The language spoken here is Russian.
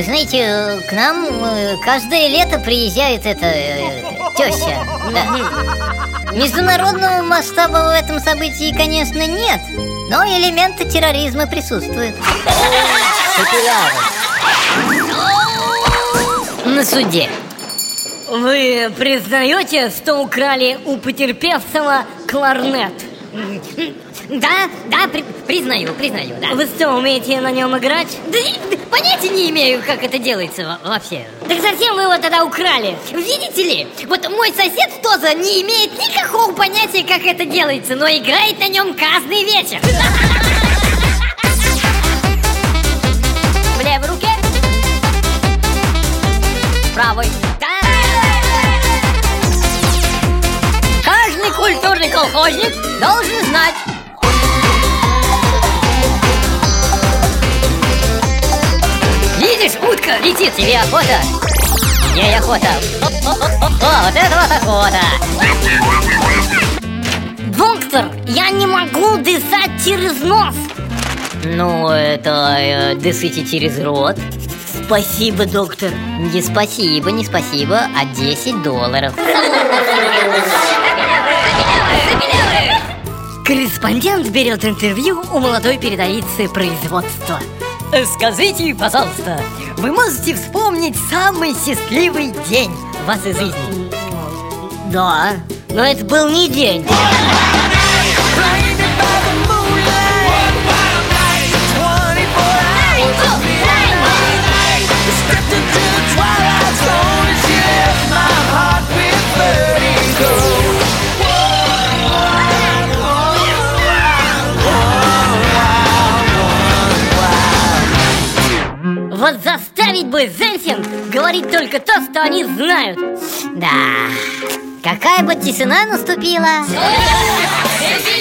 знаете, к нам э, каждое лето приезжает эта э, теща. Да. Международного масштаба в этом событии, конечно, нет, но элементы терроризма присутствуют. На суде. Вы признаете, что украли у потерпевшего кларнет? Да, да, при- признаю, признаю, да. Вы что, умеете на нем играть? Да понятия не имею, как это делается во- вообще. Так зачем вы его тогда украли? Видите ли, вот мой сосед тоже не имеет никакого понятия, как это делается, но играет на нем каждый вечер. В левой руке. В правой. Каждый культурный колхозник должен знать. Летит, тебе охота. Ей охота. О, вот это вот охота. Доктор, я не могу дышать через нос. Ну, это э, дышите через рот. Спасибо, доктор. Не спасибо, не спасибо, а 10 долларов. Корреспондент берет интервью у молодой передовицы производства. Скажите, пожалуйста, вы можете вспомнить самый счастливый день в вашей жизни? Да, но это был не день. Вот заставить бы женщин говорить только то, что они знают. Да, какая бы тишина наступила